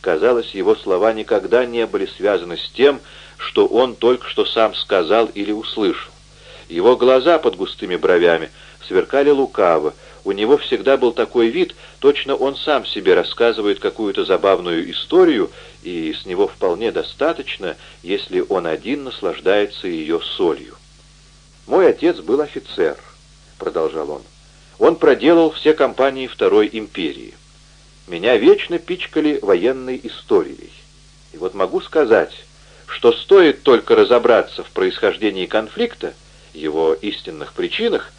Казалось, его слова никогда не были связаны с тем, что он только что сам сказал или услышал. Его глаза под густыми бровями сверкали лукаво, у него всегда был такой вид, точно он сам себе рассказывает какую-то забавную историю, и с него вполне достаточно, если он один наслаждается ее солью. «Мой отец был офицер», — продолжал он. «Он проделал все кампании Второй империи. Меня вечно пичкали военной историей. И вот могу сказать, что стоит только разобраться в происхождении конфликта, его истинных причинах,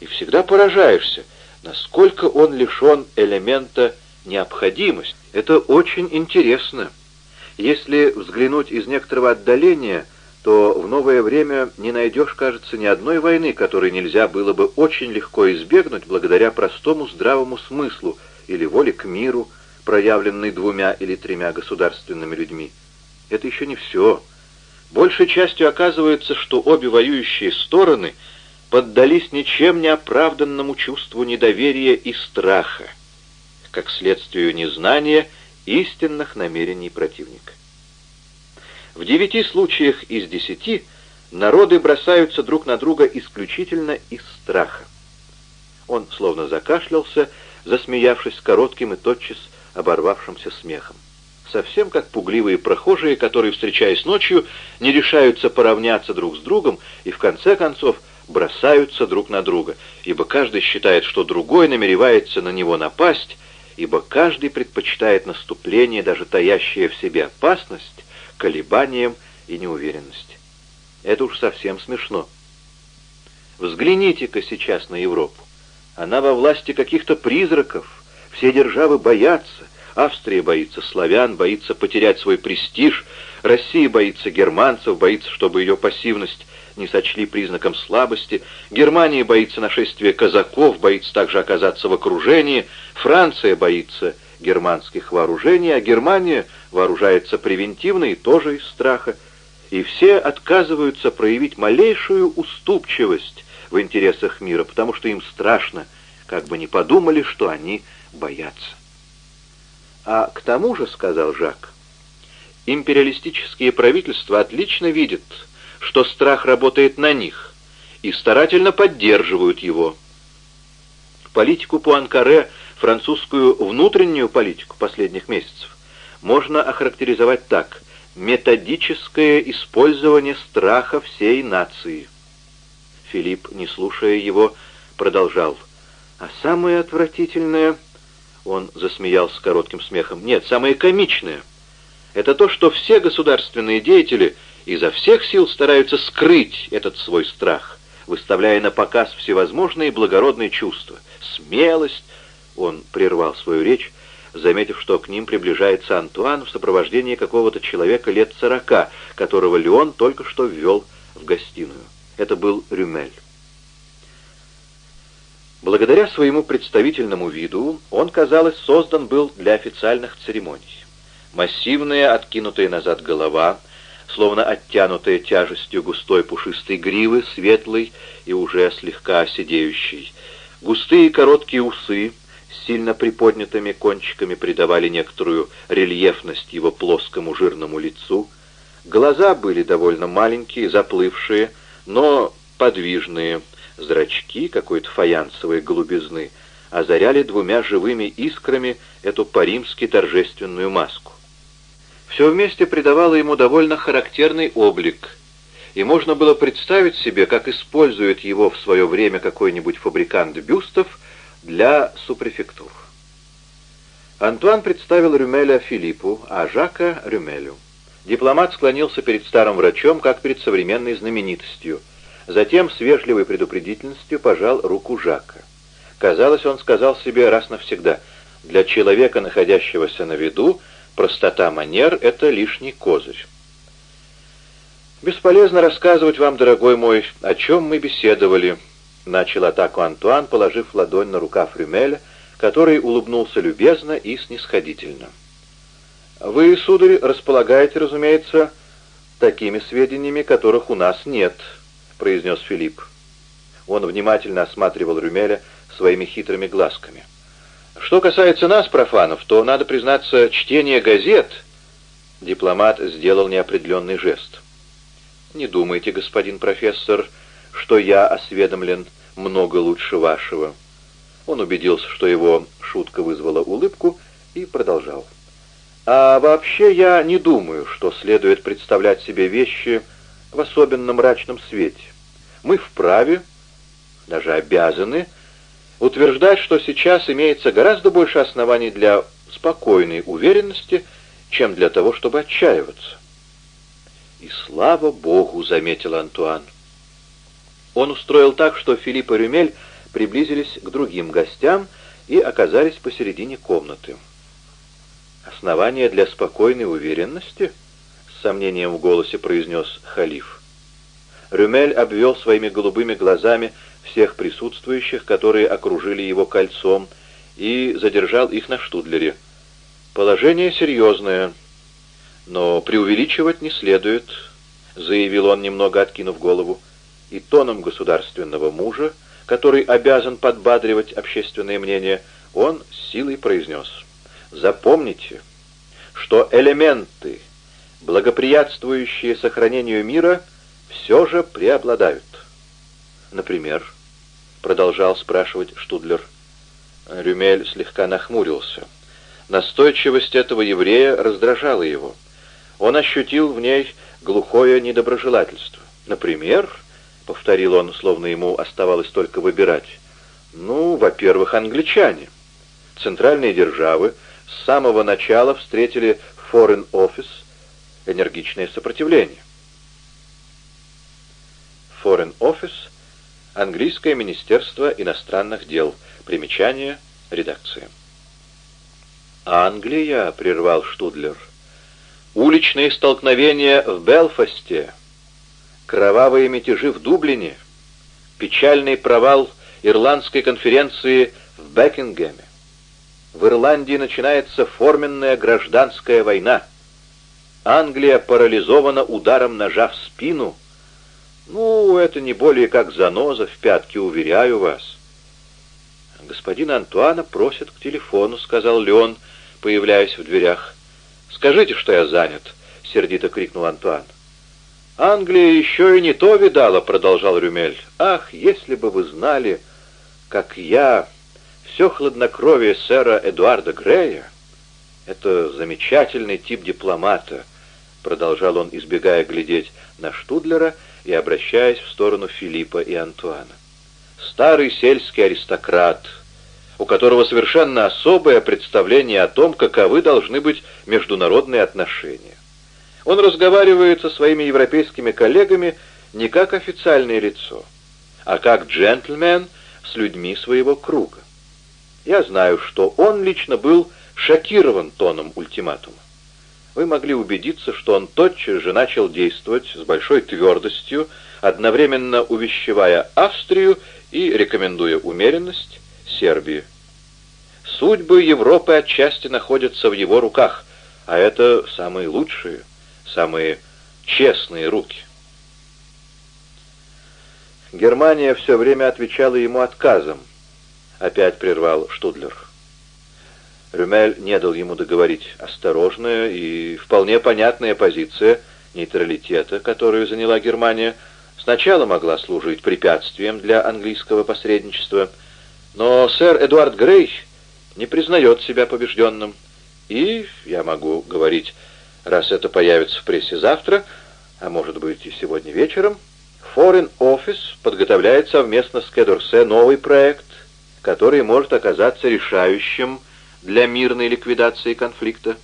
и всегда поражаешься, насколько он лишен элемента необходимости. Это очень интересно. Если взглянуть из некоторого отдаления, то в новое время не найдешь, кажется, ни одной войны, которой нельзя было бы очень легко избегнуть благодаря простому здравому смыслу или воле к миру, проявленной двумя или тремя государственными людьми. Это еще не все. Большей частью оказывается, что обе воюющие стороны поддались ничем не оправданному чувству недоверия и страха, как следствию незнания истинных намерений противника. В девяти случаях из десяти народы бросаются друг на друга исключительно из страха. Он словно закашлялся, засмеявшись коротким и тотчас оборвавшимся смехом совсем как пугливые прохожие, которые, встречаясь ночью, не решаются поравняться друг с другом и, в конце концов, бросаются друг на друга, ибо каждый считает, что другой намеревается на него напасть, ибо каждый предпочитает наступление, даже таящее в себе опасность, колебанием и неуверенность. Это уж совсем смешно. Взгляните-ка сейчас на Европу. Она во власти каких-то призраков, все державы боятся, Австрия боится славян, боится потерять свой престиж, Россия боится германцев, боится, чтобы ее пассивность не сочли признаком слабости, Германия боится нашествия казаков, боится также оказаться в окружении, Франция боится германских вооружений, а Германия вооружается превентивно и тоже из страха. И все отказываются проявить малейшую уступчивость в интересах мира, потому что им страшно, как бы не подумали, что они боятся. А к тому же, — сказал Жак, — империалистические правительства отлично видят, что страх работает на них, и старательно поддерживают его. Политику Пуанкаре, французскую внутреннюю политику последних месяцев, можно охарактеризовать так — методическое использование страха всей нации. Филипп, не слушая его, продолжал. А самое отвратительное — он засмеялся коротким смехом. «Нет, самое комичное — это то, что все государственные деятели изо всех сил стараются скрыть этот свой страх, выставляя на показ всевозможные благородные чувства. Смелость!» Он прервал свою речь, заметив, что к ним приближается Антуан в сопровождении какого-то человека лет сорока, которого Леон только что ввел в гостиную. Это был Рюмель. Благодаря своему представительному виду он, казалось, создан был для официальных церемоний. Массивная, откинутая назад голова, словно оттянутая тяжестью густой пушистой гривы, светлой и уже слегка оседеющей. Густые короткие усы с сильно приподнятыми кончиками придавали некоторую рельефность его плоскому жирному лицу. Глаза были довольно маленькие, заплывшие, но подвижные, Зрачки какой-то фаянсовой голубизны озаряли двумя живыми искрами эту по-римски торжественную маску. Все вместе придавало ему довольно характерный облик, и можно было представить себе, как использует его в свое время какой-нибудь фабрикант бюстов для супрефектур. Антуан представил Рюмеля Филиппу, а Жака — Рюмелю. Дипломат склонился перед старым врачом, как перед современной знаменитостью — Затем с вежливой предупредительностью пожал руку Жака. Казалось, он сказал себе раз навсегда, для человека, находящегося на виду, простота манер — это лишний козырь. «Бесполезно рассказывать вам, дорогой мой, о чем мы беседовали», — начал атаку Антуан, положив ладонь на рукав Рюмеля, который улыбнулся любезно и снисходительно. «Вы, сударь, располагаете, разумеется, такими сведениями, которых у нас нет», произнес Филипп. Он внимательно осматривал Рюмеля своими хитрыми глазками. Что касается нас, профанов, то, надо признаться, чтение газет... Дипломат сделал неопределенный жест. «Не думайте, господин профессор, что я осведомлен много лучше вашего». Он убедился, что его шутка вызвала улыбку, и продолжал. «А вообще я не думаю, что следует представлять себе вещи в особенно мрачном свете. Мы вправе, даже обязаны, утверждать, что сейчас имеется гораздо больше оснований для спокойной уверенности, чем для того, чтобы отчаиваться. «И слава Богу!» — заметил Антуан. Он устроил так, что Филипп и Рюмель приблизились к другим гостям и оказались посередине комнаты. «Основания для спокойной уверенности?» — с сомнением в голосе произнес халиф. Рюмель обвел своими голубыми глазами всех присутствующих, которые окружили его кольцом, и задержал их на Штудлере. «Положение серьезное, но преувеличивать не следует», — заявил он, немного откинув голову, и тоном государственного мужа, который обязан подбадривать общественное мнение, он силой произнес. «Запомните, что элементы, благоприятствующие сохранению мира, все же преобладают». «Например?» — продолжал спрашивать Штудлер. Рюмель слегка нахмурился. Настойчивость этого еврея раздражала его. Он ощутил в ней глухое недоброжелательство. «Например?» — повторил он, словно ему оставалось только выбирать. «Ну, во-первых, англичане. Центральные державы с самого начала встретили Foreign Office энергичное сопротивление. Foreign Office Английское министерство иностранных дел. Примечание редакции. «Англия», — прервал Штудлер. «Уличные столкновения в Белфасте, кровавые мятежи в Дублине, печальный провал Ирландской конференции в Бекингеме. В Ирландии начинается форменная гражданская война. Англия парализована ударом ножа в спину — «Ну, это не более как заноза в пятке, уверяю вас». «Господин Антуана просит к телефону», — сказал Леон, появляясь в дверях. «Скажите, что я занят», — сердито крикнул Антуан. «Англия еще и не то видала», — продолжал Рюмель. «Ах, если бы вы знали, как я, все хладнокровие сэра Эдуарда Грея, это замечательный тип дипломата», — продолжал он, избегая глядеть на Штудлера, — и обращаясь в сторону Филиппа и Антуана. Старый сельский аристократ, у которого совершенно особое представление о том, каковы должны быть международные отношения. Он разговаривает со своими европейскими коллегами не как официальное лицо, а как джентльмен с людьми своего круга. Я знаю, что он лично был шокирован тоном ультиматума вы могли убедиться, что он тотчас же начал действовать с большой твердостью, одновременно увещевая Австрию и рекомендуя умеренность Сербии. Судьбы Европы отчасти находятся в его руках, а это самые лучшие, самые честные руки. Германия все время отвечала ему отказом, опять прервал Штудлер. Рюмель не дал ему договорить. Осторожная и вполне понятная позиция нейтралитета, которую заняла Германия, сначала могла служить препятствием для английского посредничества, но сэр Эдуард Грей не признает себя побежденным. И, я могу говорить, раз это появится в прессе завтра, а может быть и сегодня вечером, Foreign Office подготовляет совместно с Кедорсе новый проект, который может оказаться решающим для мирной ликвидации конфликта,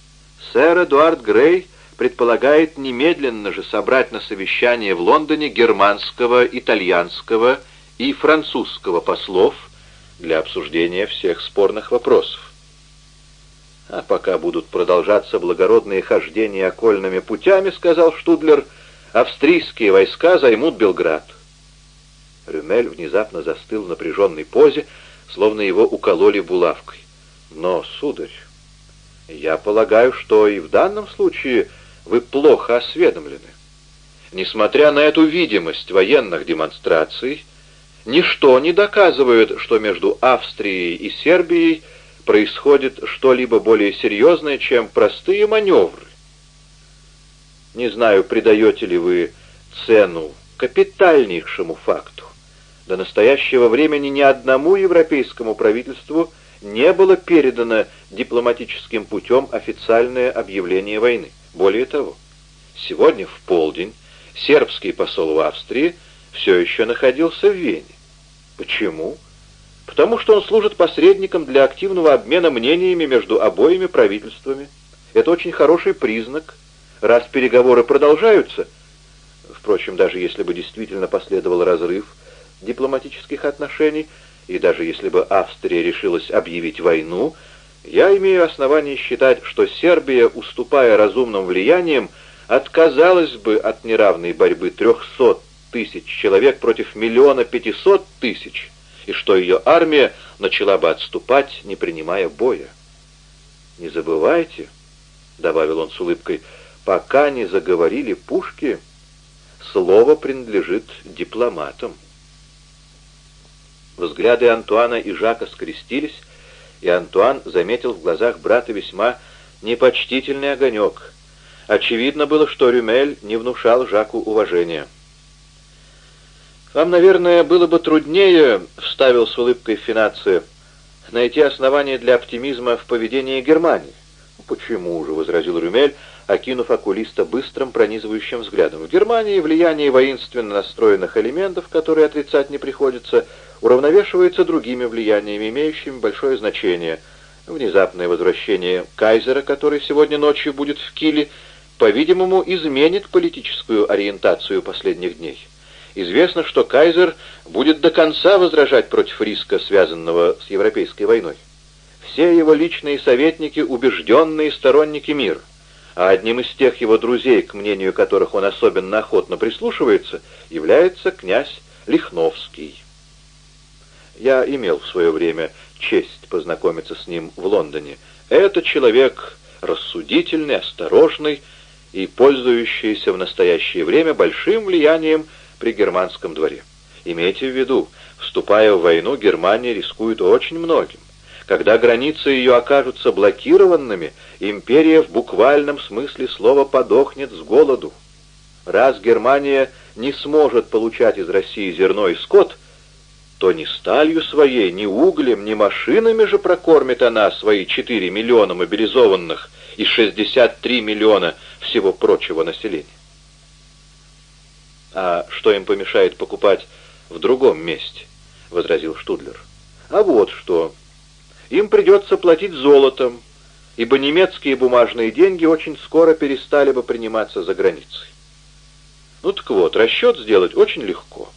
сэр Эдуард Грей предполагает немедленно же собрать на совещание в Лондоне германского, итальянского и французского послов для обсуждения всех спорных вопросов. А пока будут продолжаться благородные хождения окольными путями, сказал Штудлер, австрийские войска займут Белград. Рюмель внезапно застыл в напряженной позе, словно его укололи булавкой. Но, сударь, я полагаю, что и в данном случае вы плохо осведомлены. Несмотря на эту видимость военных демонстраций, ничто не доказывает, что между Австрией и Сербией происходит что-либо более серьезное, чем простые маневры. Не знаю, придаете ли вы цену капитальнейшему факту. До настоящего времени ни одному европейскому правительству не было передано дипломатическим путем официальное объявление войны. Более того, сегодня в полдень сербский посол в Австрии все еще находился в Вене. Почему? Потому что он служит посредником для активного обмена мнениями между обоими правительствами. Это очень хороший признак – Раз переговоры продолжаются, впрочем, даже если бы действительно последовал разрыв дипломатических отношений, и даже если бы Австрия решилась объявить войну, я имею основание считать, что Сербия, уступая разумным влиянием, отказалась бы от неравной борьбы 300 тысяч человек против миллиона пятисот тысяч, и что ее армия начала бы отступать, не принимая боя. «Не забывайте», — добавил он с улыбкой, — пока не заговорили пушки, слово принадлежит дипломатам. Взгляды Антуана и Жака скрестились, и Антуан заметил в глазах брата весьма непочтительный огонек. Очевидно было, что Рюмель не внушал Жаку уважения. «Вам, наверное, было бы труднее, — вставил с улыбкой Финация, — найти основания для оптимизма в поведении Германии». «Почему же?» — возразил Рюмель, окинув окулиста быстрым пронизывающим взглядом. В Германии влияние воинственно настроенных элементов, которые отрицать не приходится, уравновешивается другими влияниями, имеющими большое значение. Внезапное возвращение кайзера, который сегодня ночью будет в Киле, по-видимому, изменит политическую ориентацию последних дней. Известно, что кайзер будет до конца возражать против риска, связанного с Европейской войной. Все его личные советники — убежденные сторонники мира а одним из тех его друзей, к мнению которых он особенно охотно прислушивается, является князь Лихновский. Я имел в свое время честь познакомиться с ним в Лондоне. Это человек рассудительный, осторожный и пользующийся в настоящее время большим влиянием при германском дворе. Имейте в виду, вступая в войну, Германия рискует очень многим. Когда границы ее окажутся блокированными, империя в буквальном смысле слова подохнет с голоду. Раз Германия не сможет получать из России зерно и скот, то ни сталью своей, ни углем, ни машинами же прокормит она свои 4 миллиона мобилизованных и 63 миллиона всего прочего населения. «А что им помешает покупать в другом месте?» — возразил Штудлер. «А вот что...» им придется платить золотом, ибо немецкие бумажные деньги очень скоро перестали бы приниматься за границей. Ну так вот, расчет сделать очень легко.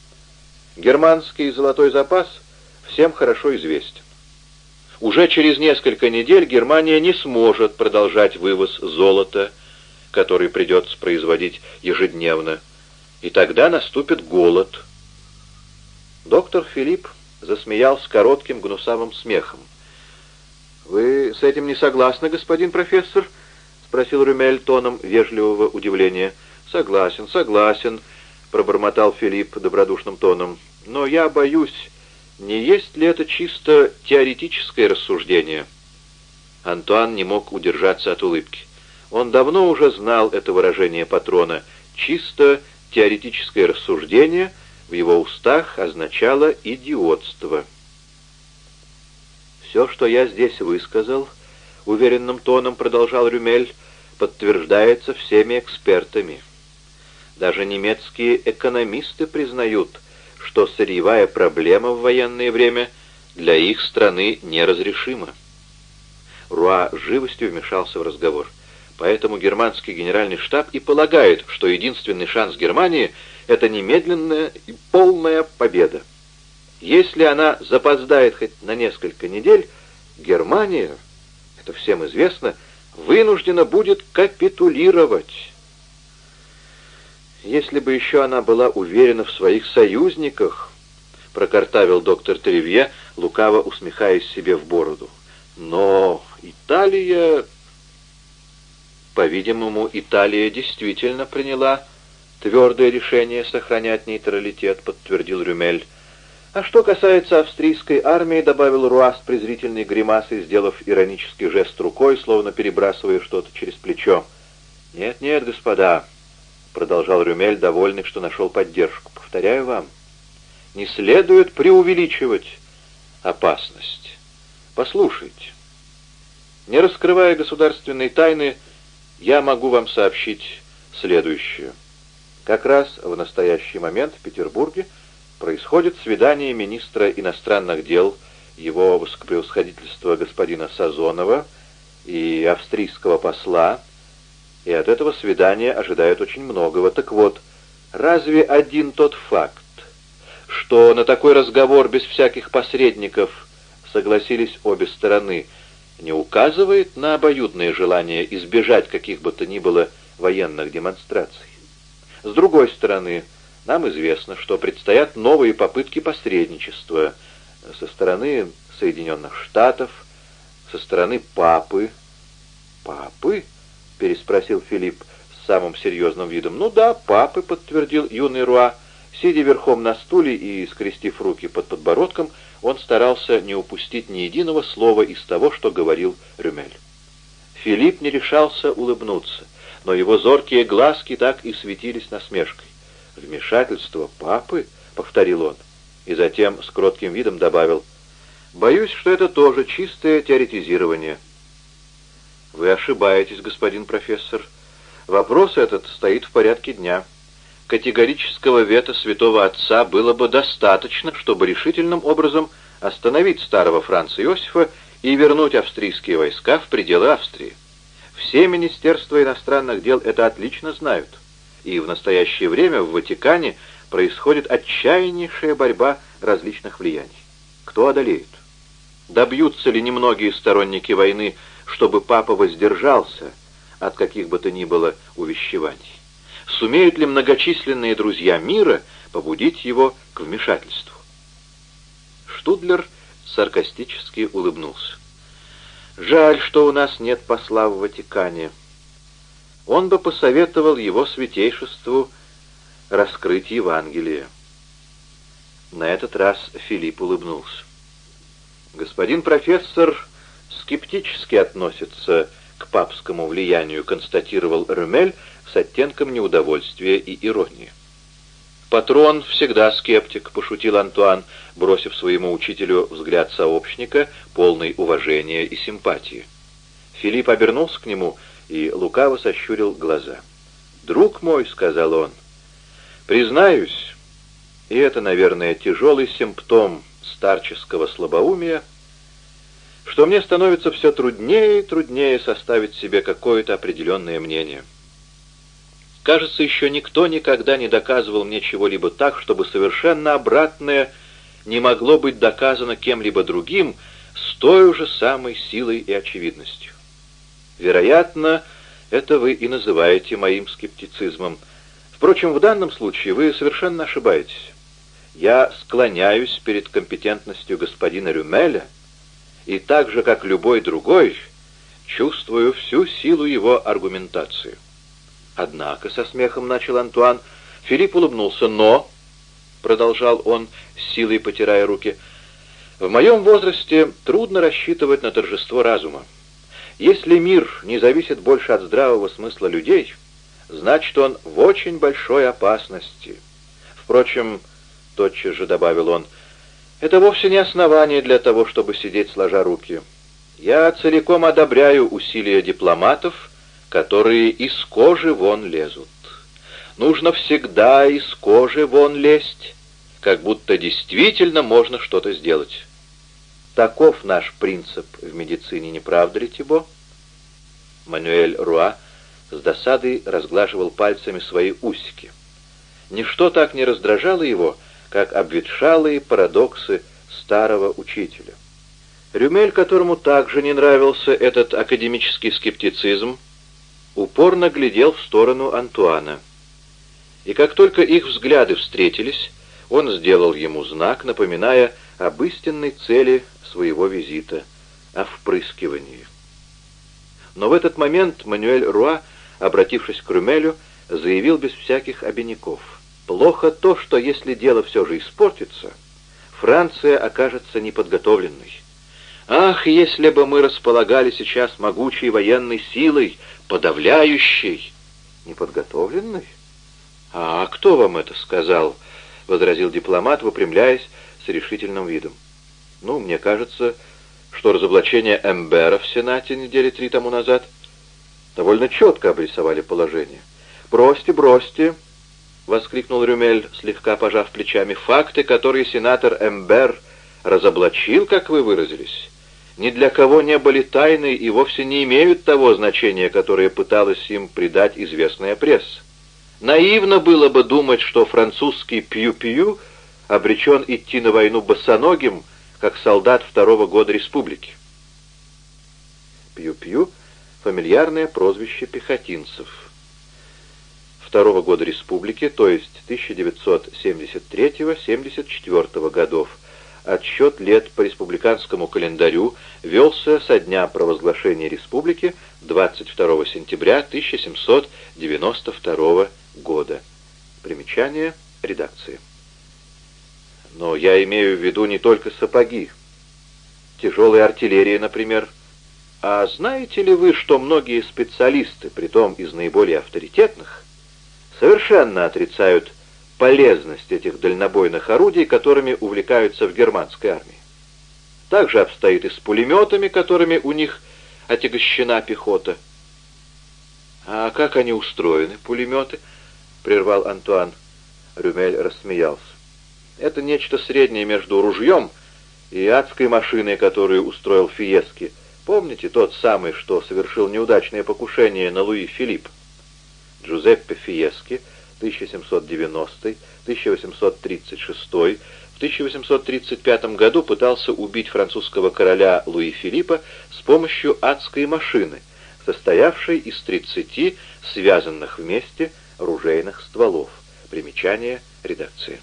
Германский золотой запас всем хорошо известен. Уже через несколько недель Германия не сможет продолжать вывоз золота, который придется производить ежедневно, и тогда наступит голод. Доктор Филипп засмеялся коротким гнусавым смехом. «Вы с этим не согласны, господин профессор?» — спросил Рюмель тоном вежливого удивления. «Согласен, согласен», — пробормотал Филипп добродушным тоном. «Но я боюсь, не есть ли это чисто теоретическое рассуждение?» Антуан не мог удержаться от улыбки. Он давно уже знал это выражение патрона. «Чисто теоретическое рассуждение» в его устах означало «идиотство». «Все, что я здесь высказал», — уверенным тоном продолжал Рюмель, — «подтверждается всеми экспертами. Даже немецкие экономисты признают, что сырьевая проблема в военное время для их страны неразрешима». Руа живостью вмешался в разговор. Поэтому германский генеральный штаб и полагает, что единственный шанс Германии — это немедленная и полная победа. Если она запоздает хоть на несколько недель, Германия, это всем известно, вынуждена будет капитулировать. Если бы еще она была уверена в своих союзниках, прокартавил доктор Тревье, лукаво усмехаясь себе в бороду. Но Италия... По-видимому, Италия действительно приняла твердое решение сохранять нейтралитет, подтвердил Рюмель. А что касается австрийской армии, добавил Руа с презрительной гримасой, сделав иронический жест рукой, словно перебрасывая что-то через плечо. «Нет, нет, господа», — продолжал Рюмель, довольный, что нашел поддержку. «Повторяю вам, не следует преувеличивать опасность. Послушайте, не раскрывая государственной тайны, я могу вам сообщить следующее. Как раз в настоящий момент в Петербурге происходит свидание министра иностранных дел его высокопревосходительства господина Сазонова и австрийского посла, и от этого свидания ожидают очень многого. Так вот, разве один тот факт, что на такой разговор без всяких посредников согласились обе стороны, не указывает на обоюдное желание избежать каких бы то ни было военных демонстраций? С другой стороны, нам известно, что предстоят новые попытки посредничества со стороны Соединенных Штатов, со стороны Папы. «Папы?» — переспросил Филипп с самым серьезным видом. «Ну да, Папы», — подтвердил юный Руа. Сидя верхом на стуле и скрестив руки под подбородком, он старался не упустить ни единого слова из того, что говорил Рюмель. Филипп не решался улыбнуться, но его зоркие глазки так и светились насмешкой. «Вмешательство папы?» — повторил он. И затем с кротким видом добавил. «Боюсь, что это тоже чистое теоретизирование». «Вы ошибаетесь, господин профессор. Вопрос этот стоит в порядке дня. Категорического вето святого отца было бы достаточно, чтобы решительным образом остановить старого Франца Иосифа и вернуть австрийские войска в пределы Австрии. Все министерства иностранных дел это отлично знают и в настоящее время в Ватикане происходит отчаяннейшая борьба различных влияний. Кто одолеет? Добьются ли немногие сторонники войны, чтобы папа воздержался от каких бы то ни было увещеваний? Сумеют ли многочисленные друзья мира побудить его к вмешательству? Штудлер саркастически улыбнулся. «Жаль, что у нас нет посла в Ватикане он бы посоветовал его святейшеству раскрыть Евангелие. На этот раз Филипп улыбнулся. «Господин профессор скептически относится к папскому влиянию», констатировал Рюмель с оттенком неудовольствия и иронии. «Патрон всегда скептик», — пошутил Антуан, бросив своему учителю взгляд сообщника, полный уважения и симпатии. Филипп обернулся к нему — и лукаво сощурил глаза. «Друг мой», — сказал он, — «признаюсь, и это, наверное, тяжелый симптом старческого слабоумия, что мне становится все труднее и труднее составить себе какое-то определенное мнение. Кажется, еще никто никогда не доказывал мне чего-либо так, чтобы совершенно обратное не могло быть доказано кем-либо другим с той же самой силой и очевидностью. Вероятно, это вы и называете моим скептицизмом. Впрочем, в данном случае вы совершенно ошибаетесь. Я склоняюсь перед компетентностью господина Рюмеля, и так же, как любой другой, чувствую всю силу его аргументации. Однако, со смехом начал Антуан, Филипп улыбнулся, но, продолжал он, силой потирая руки, в моем возрасте трудно рассчитывать на торжество разума. Если мир не зависит больше от здравого смысла людей, значит, он в очень большой опасности. Впрочем, тотчас же добавил он, это вовсе не основание для того, чтобы сидеть сложа руки. Я целиком одобряю усилия дипломатов, которые из кожи вон лезут. Нужно всегда из кожи вон лезть, как будто действительно можно что-то сделать. Таков наш принцип в медицине, не правда ли, Тибо? Мануэль Руа с досадой разглаживал пальцами свои усики. Ничто так не раздражало его, как обветшалые парадоксы старого учителя. Рюмель, которому также не нравился этот академический скептицизм, упорно глядел в сторону Антуана. И как только их взгляды встретились, он сделал ему знак, напоминая об истинной цели своего визита — о впрыскивании. Но в этот момент Мануэль Руа, обратившись к Румелю, заявил без всяких обиняков. «Плохо то, что если дело все же испортится, Франция окажется неподготовленной. Ах, если бы мы располагали сейчас могучей военной силой, подавляющей, неподготовленной? А кто вам это сказал? — возразил дипломат, выпрямляясь с решительным видом. Ну, мне кажется, что разоблачение Эмбера в Сенате недели три тому назад довольно четко обрисовали положение. «Бросьте, бросьте!» — воскликнул Рюмель, слегка пожав плечами. «Факты, которые сенатор Эмбер разоблачил, как вы выразились, ни для кого не были тайны и вовсе не имеют того значения, которое пыталась им придать известная пресса. Наивно было бы думать, что французский пью-пью обречен идти на войну босоногим, как солдат второго года республики. Пью-пью — фамильярное прозвище пехотинцев. Второго года республики, то есть 1973-74 годов, отсчет лет по республиканскому календарю велся со дня провозглашения республики 22 сентября 1792 года. Примечание редакции. Но я имею в виду не только сапоги. Тяжелая артиллерия, например. А знаете ли вы, что многие специалисты, притом из наиболее авторитетных, совершенно отрицают полезность этих дальнобойных орудий, которыми увлекаются в германской армии? Так же обстоит и с пулеметами, которыми у них отягощена пехота. «А как они устроены, пулеметы?» — прервал Антуан. Рюмель рассмеялся. Это нечто среднее между ружьем и адской машиной, которую устроил Фиески. Помните тот самый, что совершил неудачное покушение на Луи Филипп? Джузеппе Фиески, 1790-1836, в 1835 году пытался убить французского короля Луи Филиппа с помощью адской машины, состоявшей из 30 связанных вместе ружейных стволов. Примечание редакции.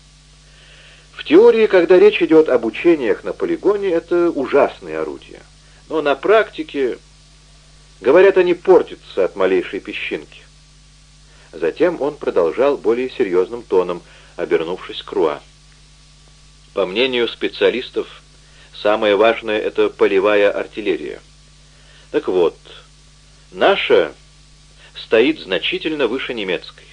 В теории, когда речь идет об учениях на полигоне, это ужасные орудия. Но на практике, говорят, они портятся от малейшей песчинки. Затем он продолжал более серьезным тоном, обернувшись к Руа. По мнению специалистов, самое важное — это полевая артиллерия. Так вот, наша стоит значительно выше немецкой.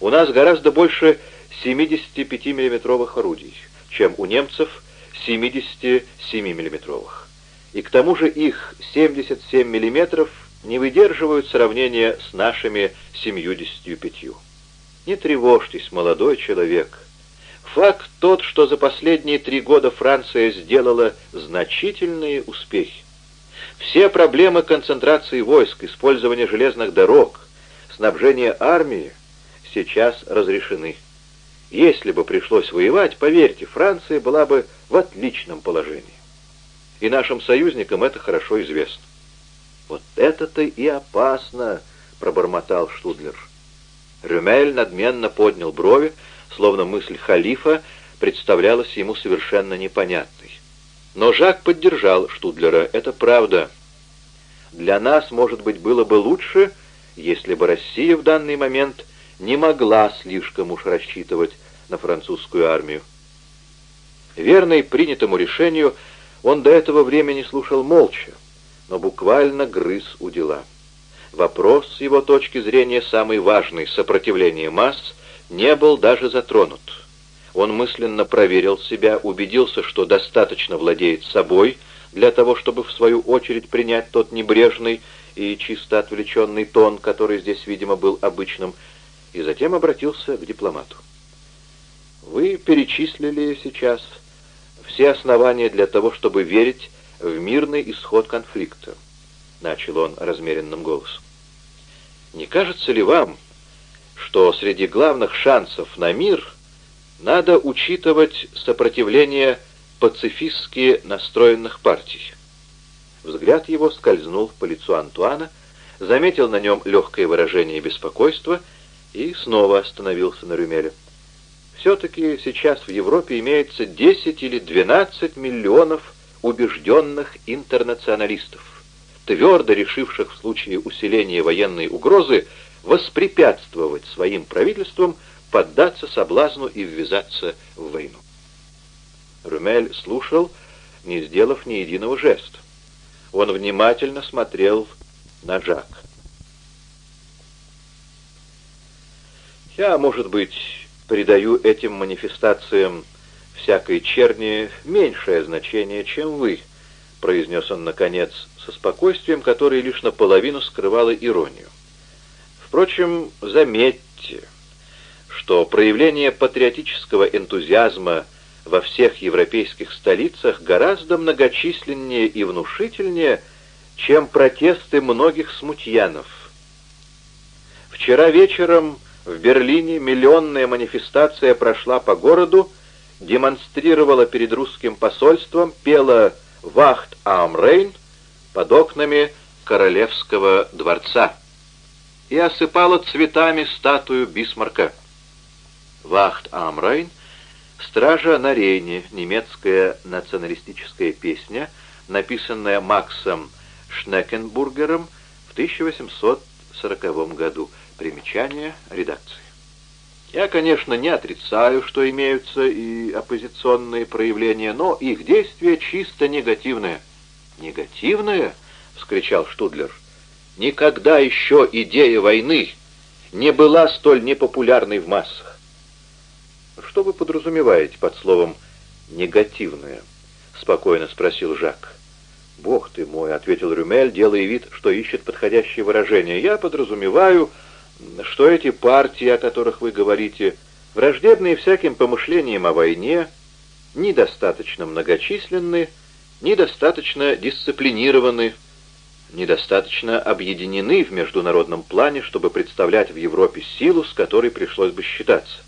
У нас гораздо больше 75 миллиметровых орудий, чем у немцев 77 миллиметровых. И к тому же их 77 миллиметров не выдерживают сравнения с нашими 75. Не тревожьтесь, молодой человек. Факт тот, что за последние три года Франция сделала значительные успехи. Все проблемы концентрации войск, использования железных дорог, снабжения армии сейчас разрешены. Если бы пришлось воевать, поверьте, Франция была бы в отличном положении. И нашим союзникам это хорошо известно. «Вот это-то и опасно!» — пробормотал Штудлер. Рюмель надменно поднял брови, словно мысль халифа представлялась ему совершенно непонятной. Но Жак поддержал Штудлера. «Это правда. Для нас, может быть, было бы лучше, если бы Россия в данный момент не могла слишком уж рассчитывать на французскую армию. Верный принятому решению, он до этого времени слушал молча, но буквально грыз у дела. Вопрос с его точки зрения самый важный, сопротивление масс, не был даже затронут. Он мысленно проверил себя, убедился, что достаточно владеет собой для того, чтобы в свою очередь принять тот небрежный и чисто отвлеченный тон, который здесь, видимо, был обычным, и затем обратился к дипломату. «Вы перечислили сейчас все основания для того, чтобы верить в мирный исход конфликта», — начал он размеренным голосом. «Не кажется ли вам, что среди главных шансов на мир надо учитывать сопротивление пацифистски настроенных партий?» Взгляд его скользнул по лицу Антуана, заметил на нем легкое выражение беспокойства — и снова остановился на Рюмеле. Все-таки сейчас в Европе имеется 10 или 12 миллионов убежденных интернационалистов, твердо решивших в случае усиления военной угрозы воспрепятствовать своим правительствам поддаться соблазну и ввязаться в войну. Румель слушал, не сделав ни единого жеста. Он внимательно смотрел на Джак. Я, может быть, придаю этим манифестациям всякой черни меньшее значение, чем вы, произнес он, наконец, со спокойствием, которое лишь наполовину скрывало иронию. Впрочем, заметьте, что проявление патриотического энтузиазма во всех европейских столицах гораздо многочисленнее и внушительнее, чем протесты многих смутьянов. Вчера вечером в Берлине миллионная манифестация прошла по городу, демонстрировала перед русским посольством, пела «Вахт Амрейн» под окнами Королевского дворца и осыпала цветами статую Бисмарка. «Вахт Амрейн» — «Стража на Рейне», немецкая националистическая песня, написанная Максом Шнекенбургером в 1840 году. Примечание редакции. Я, конечно, не отрицаю, что имеются и оппозиционные проявления, но их действие чисто негативное. «Негативное?» — вскричал Штудлер. «Никогда еще идея войны не была столь непопулярной в массах». «Что вы подразумеваете под словом «негативное»?» — спокойно спросил Жак. «Бог ты мой», — ответил Рюмель, делая вид, что ищет подходящее выражение. «Я подразумеваю, что эти партии, о которых вы говорите, враждебные всяким помышлениям о войне, недостаточно многочисленны, недостаточно дисциплинированы, недостаточно объединены в международном плане, чтобы представлять в Европе силу, с которой пришлось бы считаться.